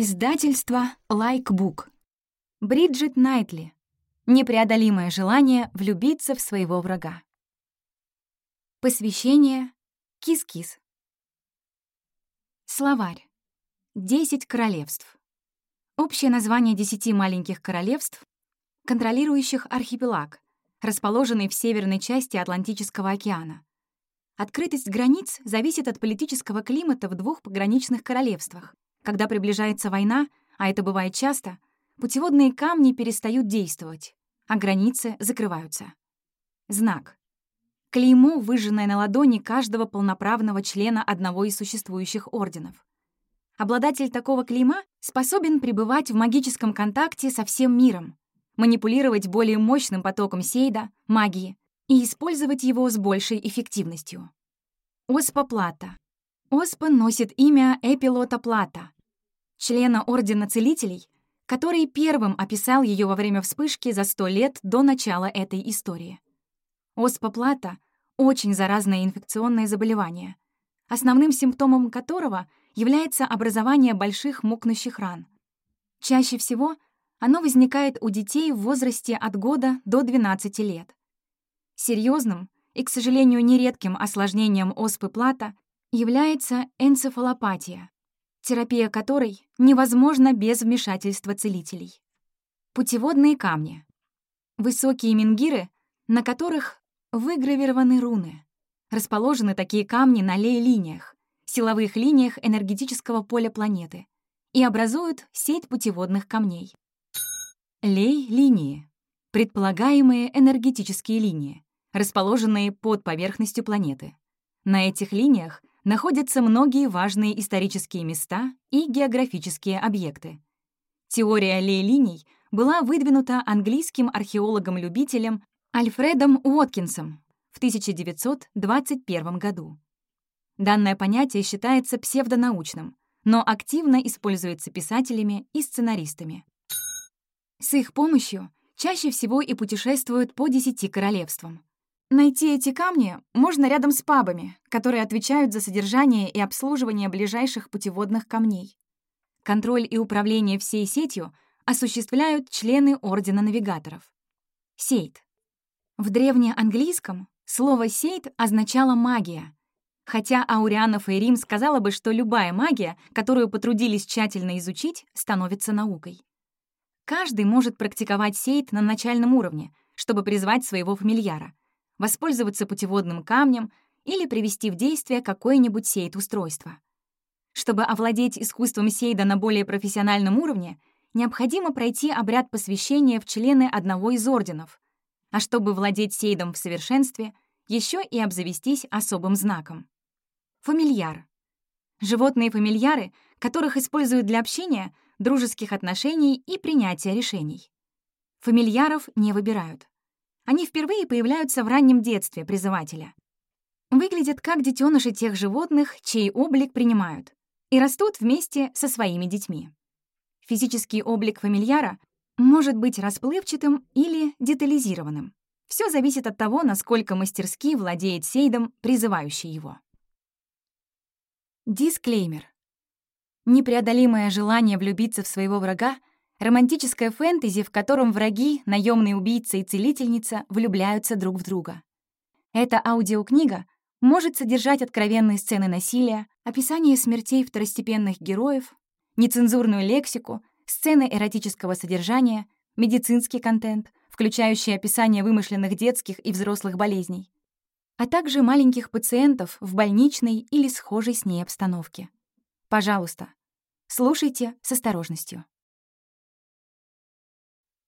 Издательство «Лайкбук». Бриджит Найтли. Непреодолимое желание влюбиться в своего врага. Посвящение Кис-кис. Словарь. Десять королевств. Общее название десяти маленьких королевств, контролирующих архипелаг, расположенный в северной части Атлантического океана. Открытость границ зависит от политического климата в двух пограничных королевствах — когда приближается война, а это бывает часто, путеводные камни перестают действовать, а границы закрываются. Знак. Клеймо, выжженное на ладони каждого полноправного члена одного из существующих орденов. Обладатель такого клейма способен пребывать в магическом контакте со всем миром, манипулировать более мощным потоком сейда, магии, и использовать его с большей эффективностью. Оспа Плата. Оспа носит имя Эпилота Плата, члена Ордена Целителей, который первым описал ее во время вспышки за сто лет до начала этой истории. Оспа плата — очень заразное инфекционное заболевание, основным симптомом которого является образование больших мокнущих ран. Чаще всего оно возникает у детей в возрасте от года до 12 лет. Серьезным и, к сожалению, нередким осложнением оспы плата является энцефалопатия, терапия которой невозможна без вмешательства целителей. Путеводные камни. Высокие менгиры, на которых выгравированы руны. Расположены такие камни на лей-линиях, силовых линиях энергетического поля планеты, и образуют сеть путеводных камней. Лей-линии — предполагаемые энергетические линии, расположенные под поверхностью планеты. На этих линиях находятся многие важные исторические места и географические объекты. Теория лей-линий была выдвинута английским археологом-любителем Альфредом Уоткинсом в 1921 году. Данное понятие считается псевдонаучным, но активно используется писателями и сценаристами. С их помощью чаще всего и путешествуют по десяти королевствам. Найти эти камни можно рядом с пабами, которые отвечают за содержание и обслуживание ближайших путеводных камней. Контроль и управление всей сетью осуществляют члены Ордена Навигаторов. Сейт. В древнеанглийском слово «сейт» означало «магия», хотя Аурианов и Рим сказала бы, что любая магия, которую потрудились тщательно изучить, становится наукой. Каждый может практиковать сейт на начальном уровне, чтобы призвать своего фамильяра воспользоваться путеводным камнем или привести в действие какое-нибудь сейд-устройство. Чтобы овладеть искусством сейда на более профессиональном уровне, необходимо пройти обряд посвящения в члены одного из орденов, а чтобы владеть сейдом в совершенстве, еще и обзавестись особым знаком. Фамильяр. Животные-фамильяры, которых используют для общения, дружеских отношений и принятия решений. Фамильяров не выбирают. Они впервые появляются в раннем детстве призывателя. Выглядят как детеныши тех животных, чей облик принимают, и растут вместе со своими детьми. Физический облик фамильяра может быть расплывчатым или детализированным. Все зависит от того, насколько мастерски владеет сейдом, призывающий его. Дисклеймер. Непреодолимое желание влюбиться в своего врага Романтическое фэнтези, в котором враги, наемные убийца и целительница влюбляются друг в друга. Эта аудиокнига может содержать откровенные сцены насилия, описание смертей второстепенных героев, нецензурную лексику, сцены эротического содержания, медицинский контент, включающий описание вымышленных детских и взрослых болезней, а также маленьких пациентов в больничной или схожей с ней обстановке. Пожалуйста, слушайте с осторожностью.